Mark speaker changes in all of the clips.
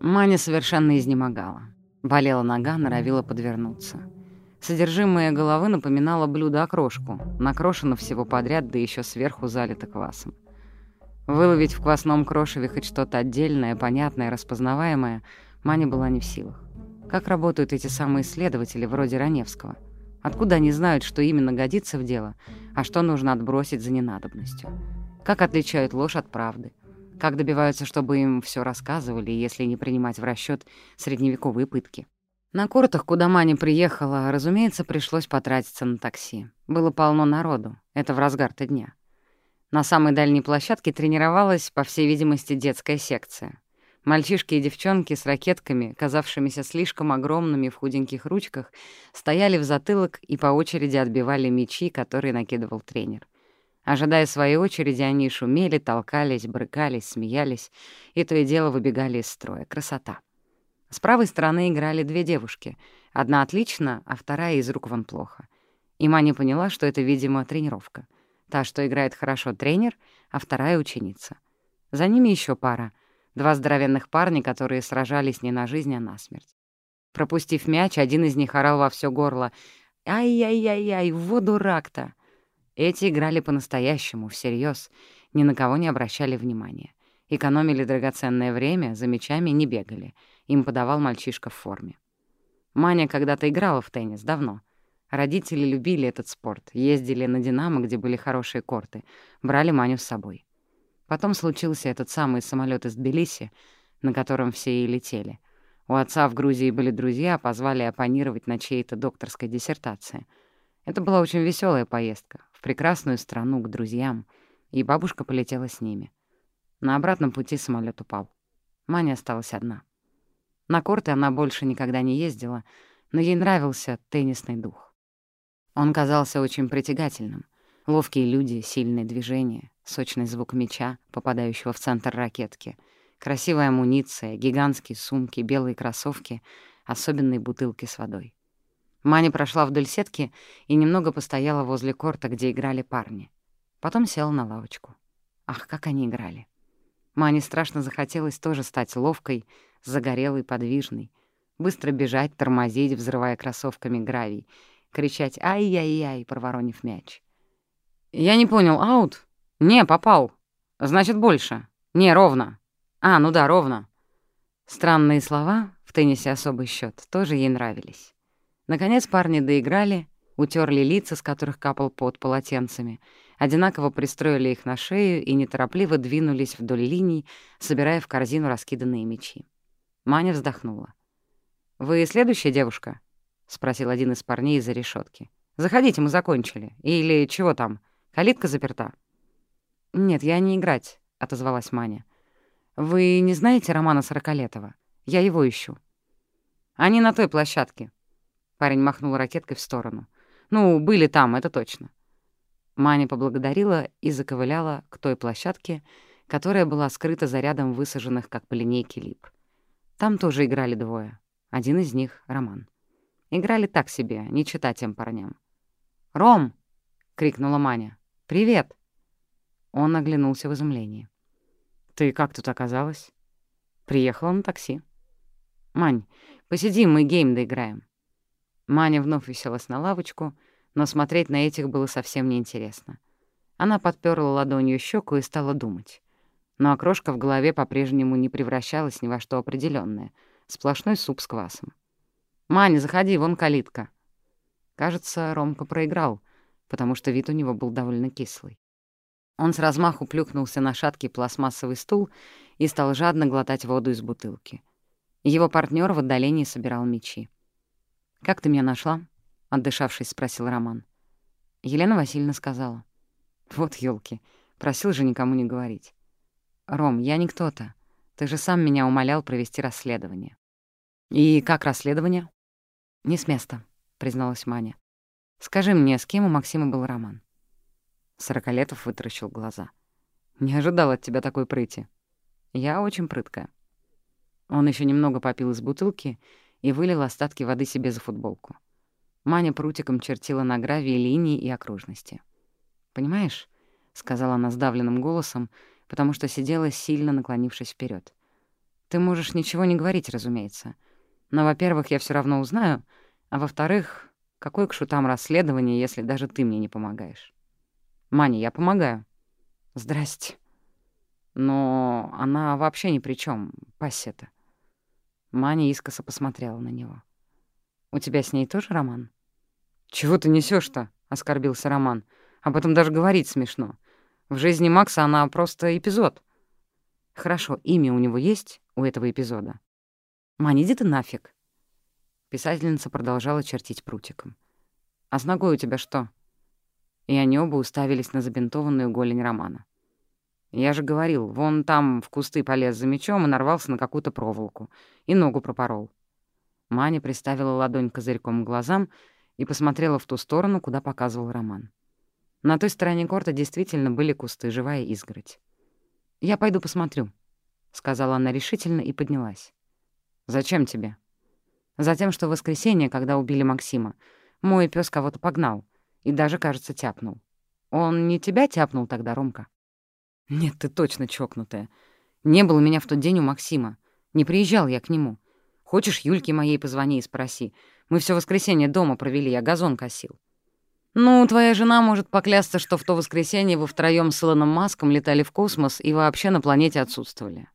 Speaker 1: Маня совершенно изнемогала. Болела нога, норовила подвернуться. Содержимое головы напоминало блюдо-окрошку, накрошено всего подряд, да еще сверху залито квасом. Выловить в квасном крошеве хоть что-то отдельное, понятное, распознаваемое Маня была не в силах. Как работают эти самые исследователи, вроде Раневского? Откуда они знают, что именно годится в дело, а что нужно отбросить за ненадобностью? Как отличают ложь от правды? Как добиваются, чтобы им все рассказывали, если не принимать в расчет средневековые пытки? На кортах, куда Маня приехала, разумеется, пришлось потратиться на такси. Было полно народу, это в разгар-то дня. На самой дальней площадке тренировалась, по всей видимости, детская секция. Мальчишки и девчонки с ракетками, казавшимися слишком огромными в худеньких ручках, стояли в затылок и по очереди отбивали мячи, которые накидывал тренер. Ожидая своей очереди, они шумели, толкались, брыкались, смеялись, и то и дело выбегали из строя. Красота. С правой стороны играли две девушки. Одна отлично, а вторая из рук вон плохо. И Маня поняла, что это, видимо, тренировка. Та, что играет хорошо тренер, а вторая — ученица. За ними еще пара. Два здоровенных парня, которые сражались не на жизнь, а на смерть. Пропустив мяч, один из них орал во все горло. «Ай-яй-яй-яй, вот дурак-то!» Эти играли по-настоящему, всерьез, ни на кого не обращали внимания. Экономили драгоценное время, за мячами не бегали. Им подавал мальчишка в форме. Маня когда-то играла в теннис, давно — Родители любили этот спорт, ездили на «Динамо», где были хорошие корты, брали Маню с собой. Потом случился этот самый самолет из Тбилиси, на котором все и летели. У отца в Грузии были друзья, позвали оппонировать на чьей-то докторской диссертации. Это была очень веселая поездка, в прекрасную страну, к друзьям, и бабушка полетела с ними. На обратном пути самолет упал. Маня осталась одна. На корты она больше никогда не ездила, но ей нравился теннисный дух. Он казался очень притягательным. Ловкие люди, сильные движения, сочный звук мяча, попадающего в центр ракетки, красивая амуниция, гигантские сумки, белые кроссовки, особенные бутылки с водой. Маня прошла вдоль сетки и немного постояла возле корта, где играли парни. Потом села на лавочку. Ах, как они играли! Мане страшно захотелось тоже стать ловкой, загорелой, подвижной, быстро бежать, тормозить, взрывая кроссовками гравий, кричать «Ай-яй-яй», проворонив мяч. «Я не понял, аут?» «Не, попал. Значит, больше. Не, ровно. А, ну да, ровно». Странные слова, в теннисе особый счет, тоже ей нравились. Наконец парни доиграли, утерли лица, с которых капал пот полотенцами, одинаково пристроили их на шею и неторопливо двинулись вдоль линий, собирая в корзину раскиданные мячи. Маня вздохнула. «Вы следующая девушка?» — спросил один из парней из-за решетки. «Заходите, мы закончили. Или чего там? Калитка заперта?» «Нет, я не играть», — отозвалась Маня. «Вы не знаете Романа Сорокалетова? Я его ищу». «Они на той площадке». Парень махнул ракеткой в сторону. «Ну, были там, это точно». Маня поблагодарила и заковыляла к той площадке, которая была скрыта за рядом высаженных, как по линейке, лип. Там тоже играли двое. Один из них — Роман. Играли так себе, не читать тем парням. «Ром!» — крикнула Маня. «Привет!» Он оглянулся в изумлении. «Ты как тут оказалась?» «Приехала на такси». «Мань, посидим, мы гейм доиграем». Маня вновь уселась на лавочку, но смотреть на этих было совсем неинтересно. Она подперла ладонью щеку и стала думать. Но окрошка в голове по-прежнему не превращалась ни во что определенное, сплошной суп с квасом. «Маня, заходи, вон калитка». Кажется, Ромка проиграл, потому что вид у него был довольно кислый. Он с размаху плюхнулся на шаткий пластмассовый стул и стал жадно глотать воду из бутылки. Его партнер в отдалении собирал мечи. «Как ты меня нашла?» — отдышавшись, спросил Роман. Елена Васильевна сказала. «Вот елки, просил же никому не говорить. Ром, я не кто-то. Ты же сам меня умолял провести расследование». «И как расследование?» «Не с места», — призналась Маня. «Скажи мне, с кем у Максима был роман?» Сорокалетов вытаращил глаза. «Не ожидал от тебя такой прыти. Я очень прыткая». Он еще немного попил из бутылки и вылил остатки воды себе за футболку. Маня прутиком чертила на гравии линии и окружности. «Понимаешь?» — сказала она сдавленным голосом, потому что сидела, сильно наклонившись вперед. «Ты можешь ничего не говорить, разумеется. Но, во-первых, я все равно узнаю, а во-вторых, какое к шутам расследование, если даже ты мне не помогаешь?» «Маня, я помогаю». «Здрасте». «Но она вообще ни при чем, пассета». Маня искоса посмотрела на него. «У тебя с ней тоже роман?» «Чего ты несешь то оскорбился Роман. «Об этом даже говорить смешно. В жизни Макса она просто эпизод». «Хорошо, имя у него есть, у этого эпизода?» «Мань, иди ты нафиг». Писательница продолжала чертить прутиком. «А с ногой у тебя что?» И они оба уставились на забинтованную голень Романа. «Я же говорил, вон там в кусты полез за мечом и нарвался на какую-то проволоку. И ногу пропорол». Маня приставила ладонь козырьком к глазам и посмотрела в ту сторону, куда показывал Роман. На той стороне корта действительно были кусты, живая изгородь. «Я пойду посмотрю», — сказала она решительно и поднялась. «Зачем тебе?» «Затем, что в воскресенье, когда убили Максима, мой пес кого-то погнал и даже, кажется, тяпнул. Он не тебя тяпнул тогда, Ромка?» «Нет, ты точно чокнутая. Не было меня в тот день у Максима. Не приезжал я к нему. Хочешь, Юльке моей позвони и спроси. Мы все воскресенье дома провели, я газон косил. Ну, твоя жена может поклясться, что в то воскресенье вы втроём с Илоном Маском летали в космос и вообще на планете отсутствовали.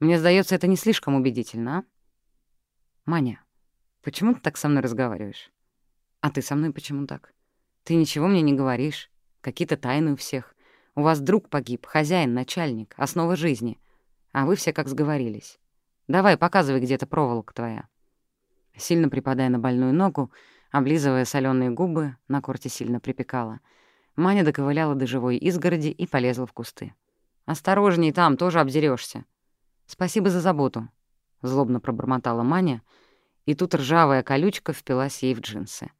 Speaker 1: Мне сдается, это не слишком убедительно, а? Маня, почему ты так со мной разговариваешь? А ты со мной почему так? Ты ничего мне не говоришь. Какие-то тайны у всех. У вас друг погиб, хозяин, начальник, основа жизни. А вы все как сговорились. Давай, показывай, где-то проволока твоя. Сильно припадая на больную ногу, облизывая соленые губы, на корте сильно припекала. Маня доковыляла до живой изгороди и полезла в кусты. «Осторожней там, тоже обдерешься. «Спасибо за заботу», — злобно пробормотала Маня, и тут ржавая колючка впилась ей в джинсы.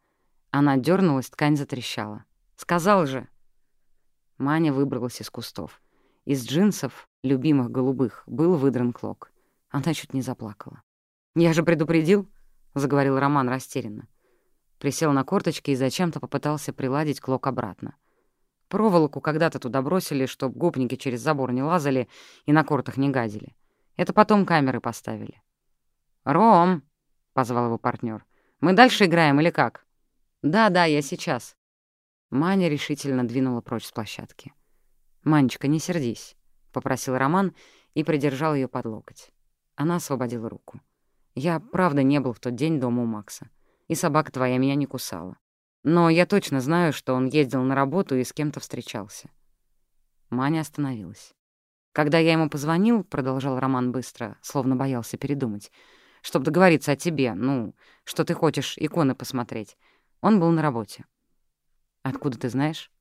Speaker 1: Она дернулась, ткань затрещала. «Сказал же!» Маня выбралась из кустов. Из джинсов, любимых голубых, был выдран клок. Она чуть не заплакала. «Я же предупредил!» — заговорил Роман растерянно. Присел на корточки и зачем-то попытался приладить клок обратно. Проволоку когда-то туда бросили, чтоб гопники через забор не лазали и на кортах не гадили. Это потом камеры поставили. «Ром!» — позвал его партнер. «Мы дальше играем или как?» «Да-да, я сейчас». Маня решительно двинула прочь с площадки. «Манечка, не сердись», — попросил Роман и придержал ее под локоть. Она освободила руку. «Я правда не был в тот день дома у Макса и собака твоя меня не кусала. Но я точно знаю, что он ездил на работу и с кем-то встречался». Маня остановилась. «Когда я ему позвонил, — продолжал Роман быстро, словно боялся передумать, — чтобы договориться о тебе, ну, что ты хочешь иконы посмотреть, он был на работе». «Откуда ты знаешь?»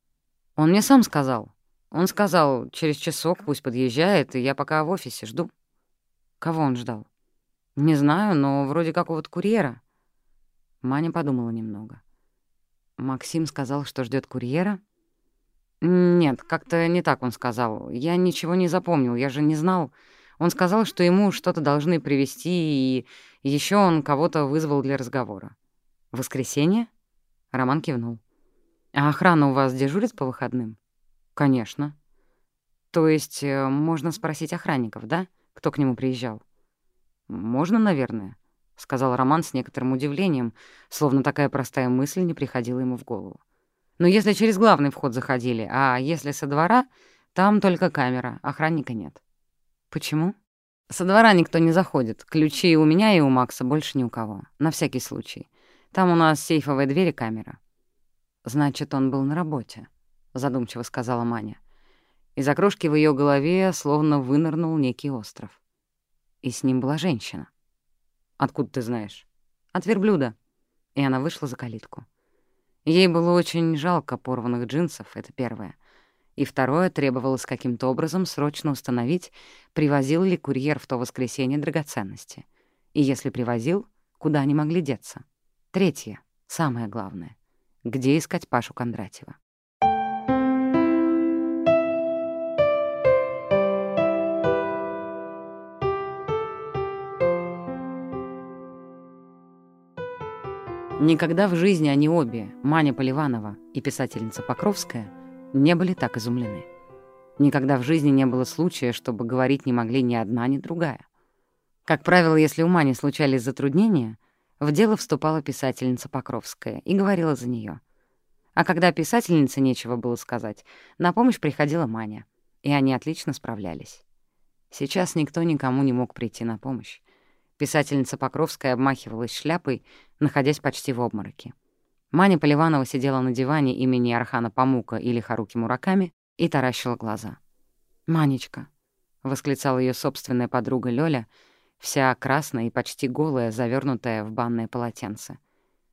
Speaker 1: «Он мне сам сказал. Он сказал, через часок пусть подъезжает, и я пока в офисе жду». «Кого он ждал?» «Не знаю, но вроде какого-то курьера». Маня подумала немного. Максим сказал, что ждет курьера? Нет, как-то не так он сказал. Я ничего не запомнил, я же не знал. Он сказал, что ему что-то должны привезти, и еще он кого-то вызвал для разговора. «Воскресенье?» Роман кивнул. «А охрана у вас дежурит по выходным?» «Конечно». «То есть э, можно спросить охранников, да? Кто к нему приезжал?» «Можно, наверное». — сказал Роман с некоторым удивлением, словно такая простая мысль не приходила ему в голову. «Но если через главный вход заходили, а если со двора, там только камера, охранника нет». «Почему?» «Со двора никто не заходит. Ключи у меня и у Макса, больше ни у кого. На всякий случай. Там у нас сейфовая дверь и камера». «Значит, он был на работе», — задумчиво сказала Маня. Из окрошки в ее голове словно вынырнул некий остров. И с ним была женщина. «Откуда ты знаешь?» «От верблюда». И она вышла за калитку. Ей было очень жалко порванных джинсов, это первое. И второе, требовалось каким-то образом срочно установить, привозил ли курьер в то воскресенье драгоценности. И если привозил, куда они могли деться. Третье, самое главное. Где искать Пашу Кондратьева? Никогда в жизни они обе, Маня Поливанова и писательница Покровская, не были так изумлены. Никогда в жизни не было случая, чтобы говорить не могли ни одна, ни другая. Как правило, если у Мани случались затруднения, в дело вступала писательница Покровская и говорила за нее. А когда писательнице нечего было сказать, на помощь приходила Маня, и они отлично справлялись. Сейчас никто никому не мог прийти на помощь. Писательница Покровская обмахивалась шляпой, находясь почти в обмороке. Маня Поливанова сидела на диване имени Архана Памука или Харуки Мураками и таращила глаза. «Манечка», — восклицала ее собственная подруга Лёля, вся красная и почти голая, завернутая в банное полотенце.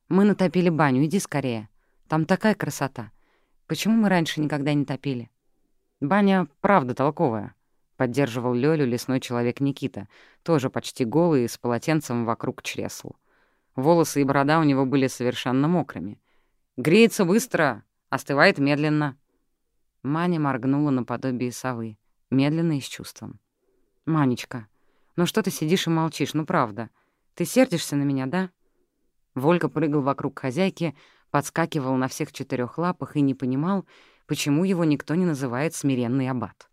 Speaker 1: «Мы натопили баню, иди скорее. Там такая красота. Почему мы раньше никогда не топили?» «Баня правда толковая», — поддерживал Лёлю лесной человек Никита, тоже почти голый и с полотенцем вокруг чресл. Волосы и борода у него были совершенно мокрыми. «Греется быстро, остывает медленно». Маня моргнула наподобие совы, медленно и с чувством. «Манечка, ну что ты сидишь и молчишь, ну правда? Ты сердишься на меня, да?» Волька прыгал вокруг хозяйки, подскакивал на всех четырех лапах и не понимал, почему его никто не называет смиренный аббат.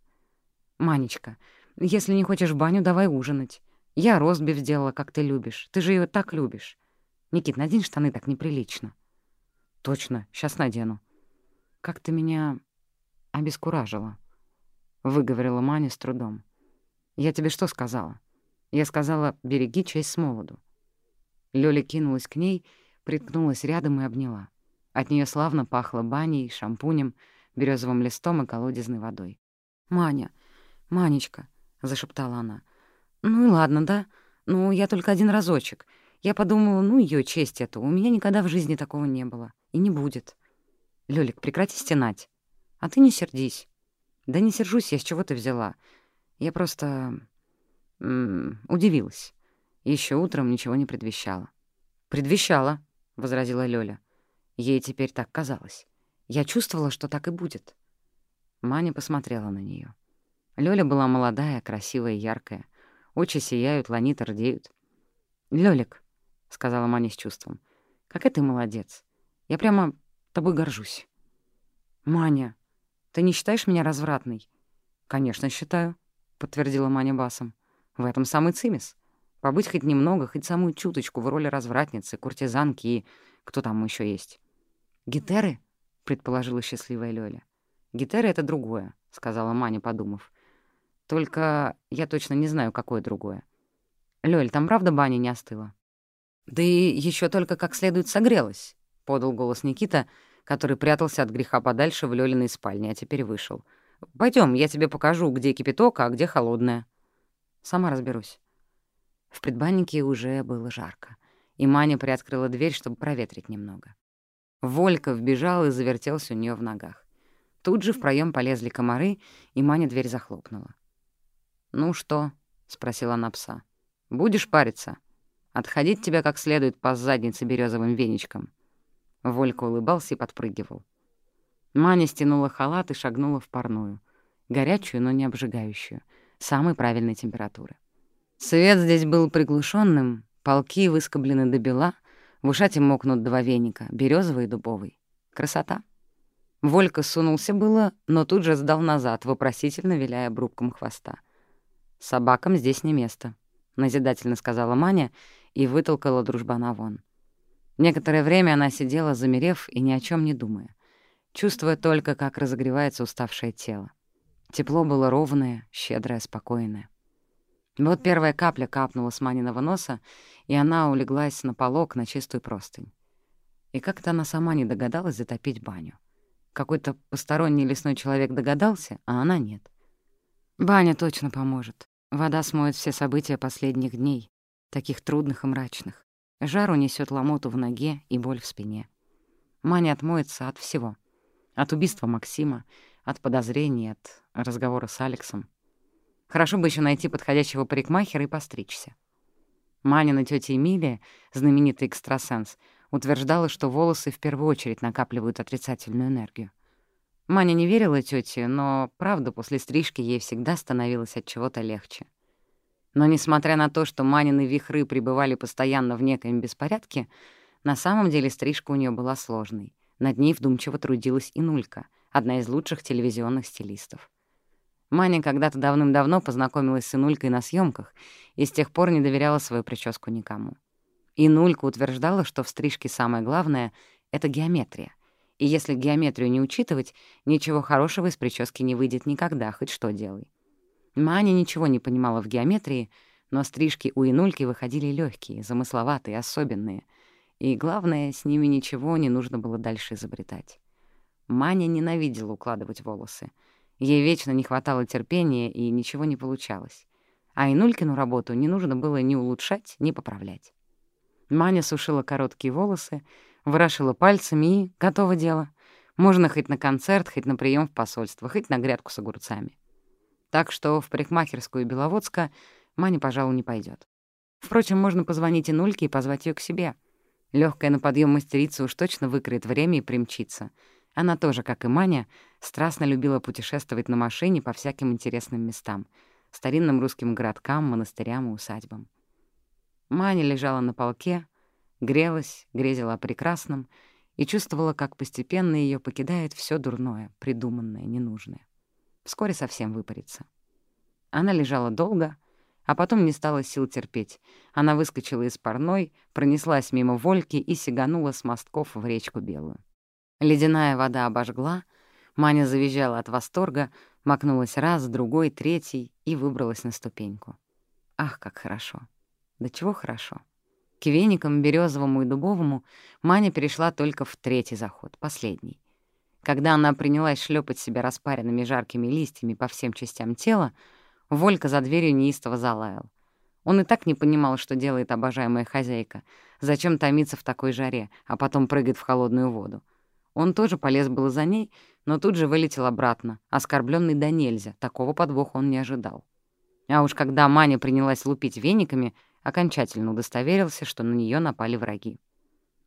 Speaker 1: «Манечка, если не хочешь в баню, давай ужинать. Я ростбиф сделала, как ты любишь. Ты же ее так любишь. Никит, надень штаны, так неприлично». «Точно, сейчас надену». «Как ты меня обескуражила», — выговорила Маня с трудом. «Я тебе что сказала?» Я сказала «береги честь с молоду». Лёля кинулась к ней, приткнулась рядом и обняла. От нее славно пахло баней, шампунем, березовым листом и колодезной водой. «Маня, «Манечка», — зашептала она. «Ну и ладно, да? Ну, я только один разочек. Я подумала, ну, ее честь это, у меня никогда в жизни такого не было. И не будет. Лёлик, прекрати стенать. А ты не сердись. Да не сержусь я, с чего ты взяла. Я просто... Удивилась. Еще утром ничего не предвещало. «Предвещала», — возразила Лёля. Ей теперь так казалось. Я чувствовала, что так и будет. Маня посмотрела на нее. Лёля была молодая, красивая, яркая. Очи сияют, ланиты рдеют. «Лёлик», — сказала Маня с чувством, — «какая ты молодец. Я прямо тобой горжусь». «Маня, ты не считаешь меня развратной?» «Конечно, считаю», — подтвердила Маня басом. «В этом самый цимис. Побыть хоть немного, хоть самую чуточку в роли развратницы, куртизанки и... кто там еще есть?» «Гитеры?» — предположила счастливая Лёля. «Гитеры — это другое», — сказала Маня, подумав. Только я точно не знаю, какое другое. Лёль, там правда баня не остыла? Да и еще только как следует согрелась, — подал голос Никита, который прятался от греха подальше в Лёлиной спальне, а теперь вышел. Пойдем, я тебе покажу, где кипяток, а где холодная. Сама разберусь. В предбаннике уже было жарко, и Маня приоткрыла дверь, чтобы проветрить немного. Волька вбежал и завертелся у нее в ногах. Тут же в проем полезли комары, и Маня дверь захлопнула. «Ну что?» — спросила она пса. «Будешь париться? Отходить тебя как следует по заднице березовым веничком». Волька улыбался и подпрыгивал. Маня стянула халат и шагнула в парную. Горячую, но не обжигающую. Самой правильной температуры. Свет здесь был приглушенным, полки выскоблены до бела, в ушате мокнут два веника, березовый и дубовый. Красота. Волька сунулся было, но тут же сдал назад, вопросительно виляя обрубком хвоста. «Собакам здесь не место», — назидательно сказала Маня и вытолкала дружбана вон. Некоторое время она сидела, замерев и ни о чем не думая, чувствуя только, как разогревается уставшее тело. Тепло было ровное, щедрое, спокойное. Вот первая капля капнула с Маниного носа, и она улеглась на полок на чистую простынь. И как-то она сама не догадалась затопить баню. Какой-то посторонний лесной человек догадался, а она нет. Баня точно поможет. Вода смоет все события последних дней, таких трудных и мрачных. Жар унесет ломоту в ноге и боль в спине. Маня отмоется от всего. От убийства Максима, от подозрений, от разговора с Алексом. Хорошо бы еще найти подходящего парикмахера и постричься. Манина тетя Эмилия, знаменитый экстрасенс, утверждала, что волосы в первую очередь накапливают отрицательную энергию. Маня не верила тете, но, правда, после стрижки ей всегда становилось от чего-то легче. Но, несмотря на то, что Манины вихры пребывали постоянно в некоем беспорядке, На самом деле стрижка у нее была сложной. Над ней вдумчиво трудилась и Нулька, одна из лучших телевизионных стилистов. Маня когда-то давным-давно познакомилась с Инулькой на съемках и с тех пор не доверяла свою прическу никому. Инулька утверждала, что в стрижке самое главное — это геометрия. И если геометрию не учитывать, ничего хорошего из прически не выйдет никогда, хоть что делай. Маня ничего не понимала в геометрии, но стрижки у Инульки выходили легкие, замысловатые, особенные — и, главное, с ними ничего не нужно было дальше изобретать. Маня ненавидела укладывать волосы. Ей вечно не хватало терпения, и ничего не получалось. А Инулькину работу не нужно было ни улучшать, ни поправлять. Маня сушила короткие волосы, ворошила пальцами и готово дело. Можно хоть на концерт, хоть на прием в посольство, хоть на грядку с огурцами. Так что в парикмахерскую Беловодска Маня, пожалуй, не пойдет. Впрочем, можно позвонить Инульке и позвать ее к себе — Легкая на подъем мастерица уж точно выкроет время и примчится. Она тоже, как и Маня, страстно любила путешествовать на машине по всяким интересным местам, старинным русским городкам, монастырям и усадьбам. Маня лежала на полке, грелась, грезила о прекрасном и чувствовала, как постепенно ее покидает все дурное, придуманное, ненужное. Вскоре совсем выпарится. Она лежала долго, а потом не стало сил терпеть. Она выскочила из парной, пронеслась мимо Вольки и сиганула с мостков в речку Белую. Ледяная вода обожгла, Маня завизжала от восторга, макнулась раз, другой, третий и выбралась на ступеньку. Ах, как хорошо! Да чего хорошо! К веникам березовому и дубовому Маня перешла только в третий заход, последний. Когда она принялась шлепать себя распаренными жаркими листьями по всем частям тела, Волька за дверью неистово залаял. Он и так не понимал, что делает обожаемая хозяйка. Зачем томиться в такой жаре, а потом прыгать в холодную воду. Он тоже полез было за ней, но тут же вылетел обратно, оскорбленный до нельзя, такого подвоха он не ожидал. А уж когда Маня принялась лупить вениками, окончательно удостоверился, что на нее напали враги.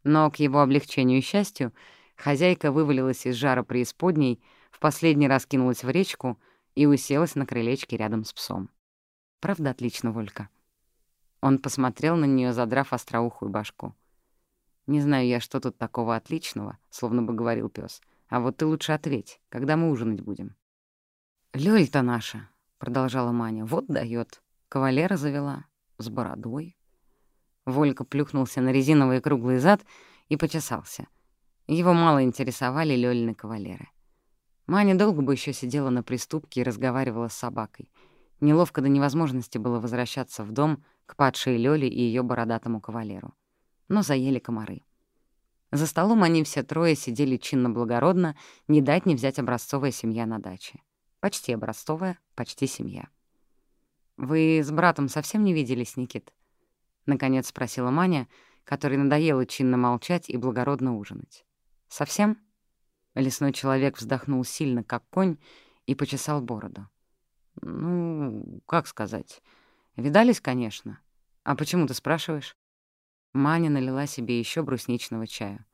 Speaker 1: Но к его облегчению и счастью хозяйка вывалилась из жара преисподней, в последний раз кинулась в речку — и уселась на крылечке рядом с псом. «Правда отлично, Волька?» Он посмотрел на нее, задрав остроухую башку. «Не знаю я, что тут такого отличного», — словно бы говорил пес. «А вот ты лучше ответь, когда мы ужинать будем». «Лёль-то наша», — продолжала Маня, — «вот даёт. Кавалера завела. С бородой». Волька плюхнулся на резиновый круглый зад и почесался. Его мало интересовали Лёльны кавалеры. Маня долго бы еще сидела на приступке и разговаривала с собакой. Неловко до невозможности было возвращаться в дом к падшей Лёле и ее бородатому кавалеру. Но заели комары. За столом они все трое сидели чинно-благородно, не дать не взять образцовая семья на даче. Почти образцовая, почти семья. «Вы с братом совсем не виделись, Никит?» — наконец спросила Маня, которой надоело чинно молчать и благородно ужинать. «Совсем?» Лесной человек вздохнул сильно, как конь, и почесал бороду. «Ну, как сказать? Видались, конечно. А почему ты спрашиваешь?» Маня налила себе еще брусничного чаю.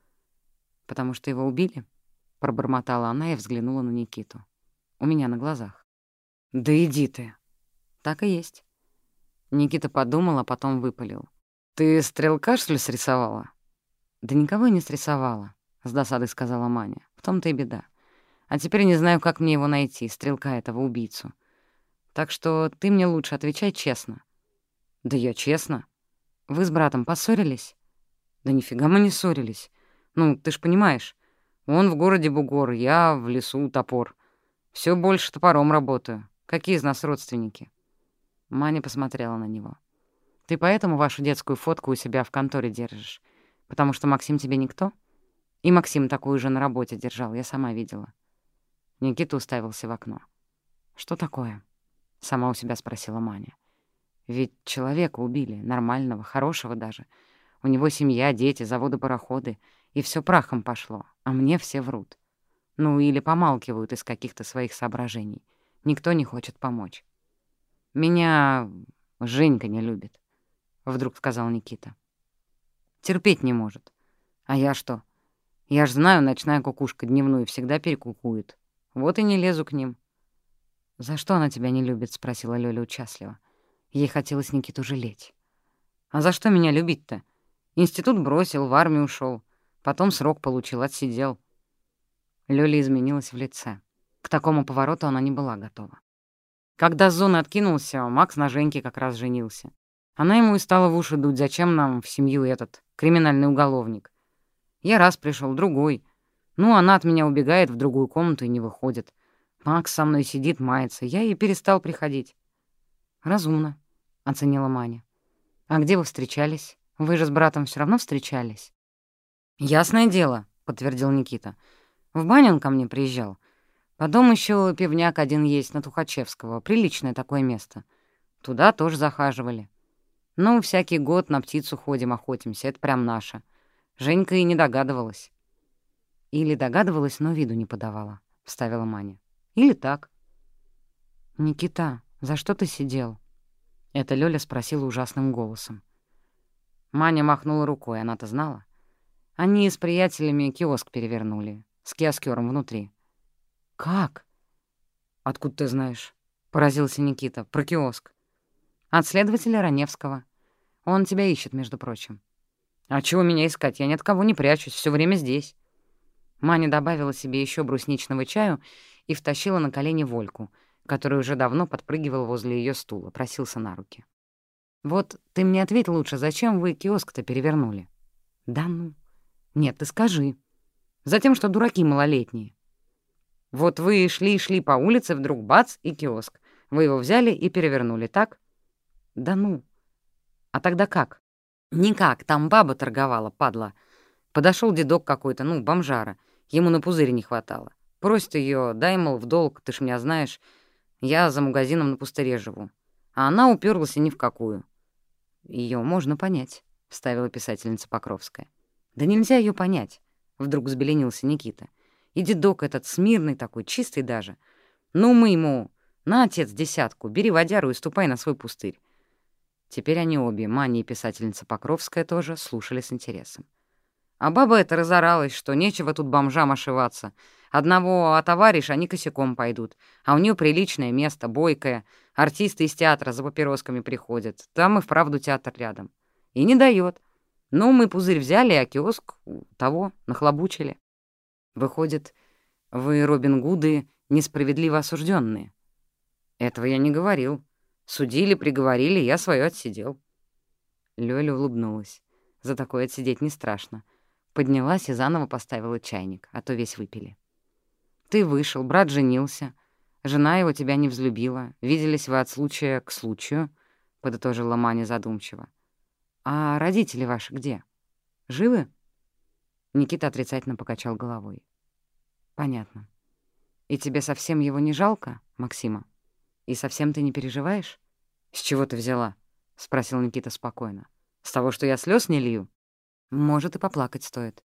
Speaker 1: «Потому что его убили?» — пробормотала она и взглянула на Никиту. «У меня на глазах». «Да иди ты!» «Так и есть». Никита подумал, а потом выпалил. «Ты стрелка, что ли, срисовала?» «Да никого не срисовала», — с досадой сказала Маня. В том-то и беда. А теперь не знаю, как мне его найти, стрелка этого убийцу. Так что ты мне лучше отвечай честно. Да я честно. Вы с братом поссорились? Да нифига мы не ссорились. Ну, ты ж понимаешь, он в городе бугор, я в лесу топор. Все больше топором работаю. Какие из нас родственники? Маня посмотрела на него. Ты поэтому вашу детскую фотку у себя в конторе держишь? Потому что Максим тебе никто? — и Максим такую же на работе держал, я сама видела. Никита уставился в окно. «Что такое?» — сама у себя спросила Маня. «Ведь человека убили, нормального, хорошего даже. У него семья, дети, заводы-пароходы, и все прахом пошло, а мне все врут. Ну, или помалкивают из каких-то своих соображений. Никто не хочет помочь. Меня Женька не любит», — вдруг сказал Никита. «Терпеть не может. А я что?» Я ж знаю, ночная кукушка дневную всегда перекукует. Вот и не лезу к ним. «За что она тебя не любит?» — спросила Лёля участливо. Ей хотелось Никиту жалеть. «А за что меня любить-то? Институт бросил, в армию ушел, Потом срок получил, отсидел. Лёля изменилась в лице. К такому повороту она не была готова. Когда с зоны откинулся, Макс на Женьке как раз женился. Она ему и стала в уши дуть, зачем нам в семью этот криминальный уголовник. Я раз пришел, другой. Ну, она от меня убегает в другую комнату и не выходит. Макс со мной сидит, мается. Я и перестал приходить. «Разумно», — оценила Маня. «А где вы встречались? Вы же с братом все равно встречались?» «Ясное дело», — подтвердил Никита. «В баню он ко мне приезжал. Потом еще пивняк один есть на Тухачевского. Приличное такое место. Туда тоже захаживали. Ну, всякий год на птицу ходим, охотимся. Это прям наше. Женька и не догадывалась». «Или догадывалась, но виду не подавала», — вставила Маня. «Или так». «Никита, за что ты сидел?» Это Лёля спросила ужасным голосом. Маня махнула рукой, она-то знала. Они с приятелями киоск перевернули, с киоскером внутри. «Как?» «Откуда ты знаешь?» — поразился Никита. «Про киоск». «От следователя Раневского. Он тебя ищет, между прочим». «А чего меня искать? Я ни от кого не прячусь, все время здесь». Маня добавила себе еще брусничного чаю и втащила на колени Вольку, который уже давно подпрыгивал возле ее стула, просился на руки. «Вот ты мне ответь лучше, зачем вы киоск-то перевернули?» «Да ну». «Нет, ты скажи». «Затем, что дураки малолетние». Вот вы шли-шли по улице, вдруг бац, и киоск. Вы его взяли и перевернули, так? Да ну. А тогда как? Никак, там баба торговала, падла. Подошел дедок какой-то, ну, бомжара. Ему на пузыре не хватало. Просит ее, дай, мол, в долг, ты ж меня знаешь. Я за магазином на пустыре живу. А она уперлась и ни в какую. Ее можно понять, — вставила писательница Покровская. Да нельзя ее понять, — вдруг взбеленился Никита. — и дедок этот смирный такой, чистый даже. Ну, мы ему... На, отец, десятку, бери водяру и ступай на свой пустырь. Теперь они обе, Маня и писательница Покровская тоже, слушали с интересом. А баба эта разоралась, что нечего тут бомжам ошиваться. Одного отоваришь, они косяком пойдут. А у нее приличное место, бойкое. Артисты из театра за папиросками приходят. Там и вправду театр рядом. И не дает. Ну, мы пузырь взяли, а киоск того нахлобучили. Выходит, вы, Робин Гуды, несправедливо осужденные. Этого я не говорил. Судили, приговорили, я свое отсидел. Лёля улыбнулась. За такое отсидеть не страшно. Поднялась и заново поставила чайник, а то весь выпили. Ты вышел, брат женился. Жена его тебя не взлюбила. Виделись вы от случая к случаю, — подытожила Маня задумчиво. А родители ваши где? Живы? Никита отрицательно покачал головой. «Понятно. И тебе совсем его не жалко, Максима? И совсем ты не переживаешь?» «С чего ты взяла?» — спросил Никита спокойно. «С того, что я слез не лью?» «Может, и поплакать стоит.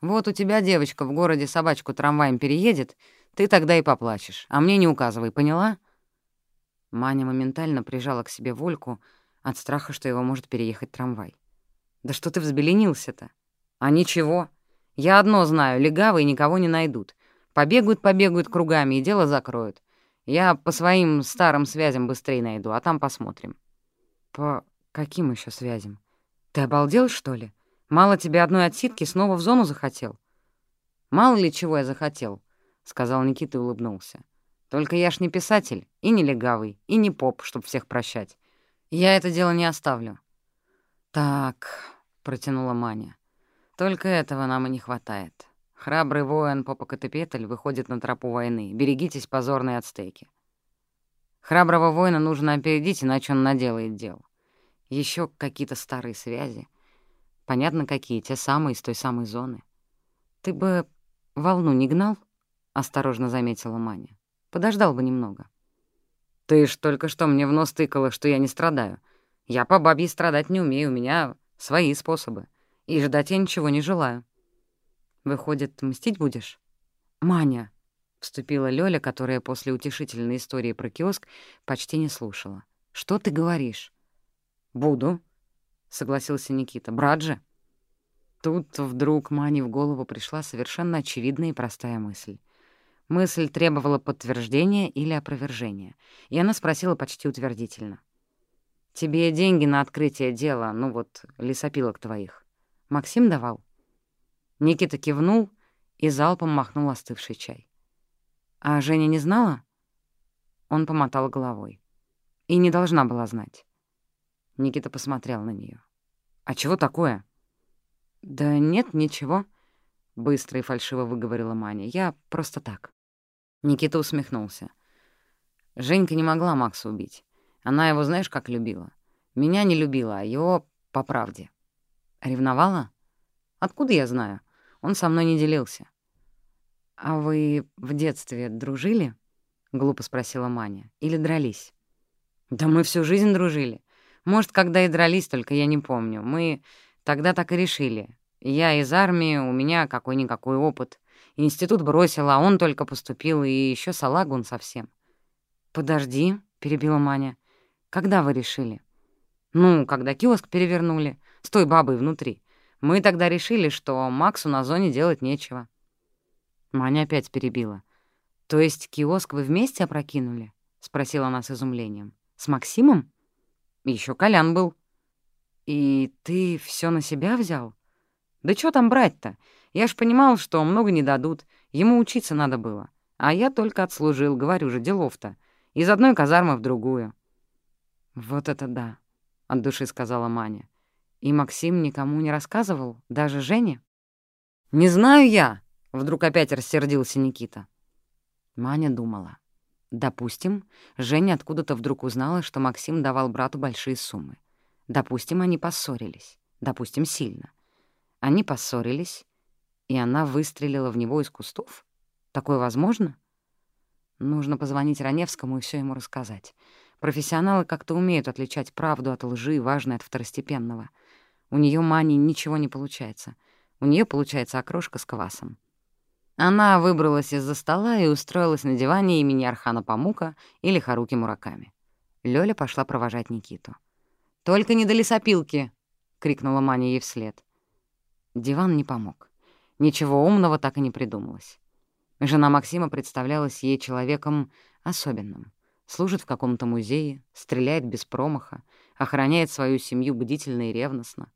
Speaker 1: Вот у тебя девочка в городе собачку трамваем переедет, ты тогда и поплачешь, а мне не указывай, поняла?» Маня моментально прижала к себе Вольку от страха, что его может переехать трамвай. «Да что ты взбеленился-то? А ничего. Я одно знаю, легавые никого не найдут. Побегают, побегают кругами и дело закроют. Я по своим старым связям быстрее найду, а там посмотрим. По каким еще связям? Ты обалдел, что ли? Мало тебе одной отсидки, снова в зону захотел? Мало ли чего я захотел, — сказал Никита и улыбнулся. Только я ж не писатель, и не легавый, и не поп, чтоб всех прощать. Я это дело не оставлю. Так, — протянула Маня. Только этого нам и не хватает. Храбрый воин Попокатепетль выходит на тропу войны. Берегитесь позорной ацтеки. Храброго воина нужно опередить, иначе он наделает дел. Еще какие-то старые связи. Понятно, какие, те самые из той самой зоны. Ты бы волну не гнал? — осторожно заметила Маня. Подождал бы немного. Ты ж только что мне в нос тыкала, что я не страдаю. Я по бабье страдать не умею, у меня свои способы и ждать я ничего не желаю. Выходит, мстить будешь? Маня, — вступила Лёля, которая после утешительной истории про киоск почти не слушала. «Что ты говоришь?» «Буду», — согласился Никита. «Брат же». Тут вдруг Мане в голову пришла совершенно очевидная и простая мысль. Мысль требовала подтверждения или опровержения, и она спросила почти утвердительно. «Тебе деньги на открытие дела, ну вот, лесопилок твоих, Максим давал?» Никита кивнул и залпом махнул остывший чай. «А Женя не знала?» Он помотал головой. «И не должна была знать». Никита посмотрел на нее. «А чего такое?» «Да нет, ничего», — быстро и фальшиво выговорила Маня. «Я просто так». Никита усмехнулся. Женька не могла Макса убить. Она его знаешь, как любила? Меня не любила, а его по правде. Ревновала? Откуда я знаю? Он со мной не делился. «А вы в детстве дружили?» — глупо спросила Маня. «Или дрались?» «Да мы всю жизнь дружили. Может, когда и дрались, только я не помню. Мы тогда так и решили. Я из армии, у меня какой-никакой опыт. Институт бросила, а он только поступил, и еще салагун совсем». «Подожди», — перебила Маня. «Когда вы решили?» «Ну, когда киоск перевернули, с той бабой внутри. Мы тогда решили, что Максу на зоне делать нечего». Маня опять перебила. «То есть киоск вы вместе опрокинули?» — спросила она с изумлением. «С Максимом?» Еще Колян был». «И ты все на себя взял?» «Да что там брать-то? Я ж понимал, что много не дадут. Ему учиться надо было. А я только отслужил, говорю же, делов-то. Из одной казармы в другую». «Вот это да», — от души сказала Маня. «И Максим никому не рассказывал? Даже Жене?» «Не знаю я», — вдруг опять рассердился Никита. Маня думала. Допустим, Женя откуда-то вдруг узнала, что Максим давал брату большие суммы. Допустим, они поссорились. Допустим, сильно. Они поссорились, и она выстрелила в него из кустов? Такое возможно? Нужно позвонить Раневскому и все ему рассказать. Профессионалы как-то умеют отличать правду от лжи, важное от второстепенного. У нее Мани ничего не получается. У нее получается окрошка с квасом. Она выбралась из-за стола и устроилась на диване имени Архана Памука или Харуки Мураками. Лёля пошла провожать Никиту. «Только не до лесопилки!» — крикнула Маня ей вслед. Диван не помог. Ничего умного так и не придумалось. Жена Максима представлялась ей человеком особенным. Служит в каком-то музее, стреляет без промаха, охраняет свою семью бдительно и ревностно.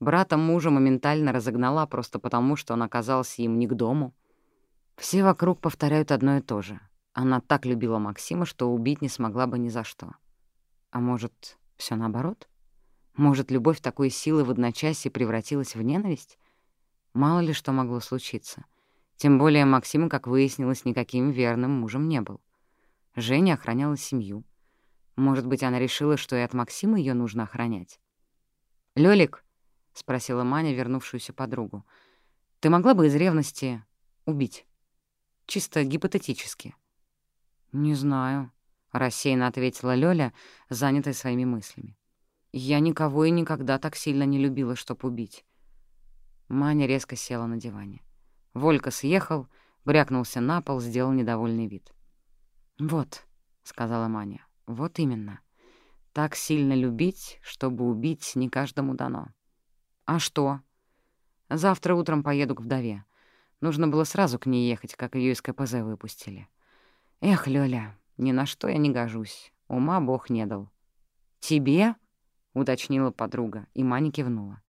Speaker 1: Брата мужа моментально разогнала просто потому, что он оказался им не к дому — все вокруг повторяют одно и то же. Она так любила Максима, что убить не смогла бы ни за что. А может, все наоборот? Может, любовь такой силы в одночасье превратилась в ненависть? Мало ли что могло случиться. Тем более Максим, как выяснилось, никаким верным мужем не был. Женя охраняла семью. Может быть, она решила, что и от Максима ее нужно охранять. «Лёлик», — спросила Маня, вернувшуюся подругу, — «ты могла бы из ревности убить?» Чисто гипотетически. «Не знаю», — рассеянно ответила Лёля, занятая своими мыслями. «Я никого и никогда так сильно не любила, чтоб убить». Маня резко села на диване. Волька съехал, брякнулся на пол, сделал недовольный вид. «Вот», — сказала Маня, — «вот именно. Так сильно любить, чтобы убить, не каждому дано». «А что?» «Завтра утром поеду к вдове. Нужно было сразу к ней ехать, как ее из КПЗ выпустили. Эх, Лёля, ни на что я не гожусь. Ума Бог не дал. «Тебе?» — уточнила подруга, и Маня кивнула.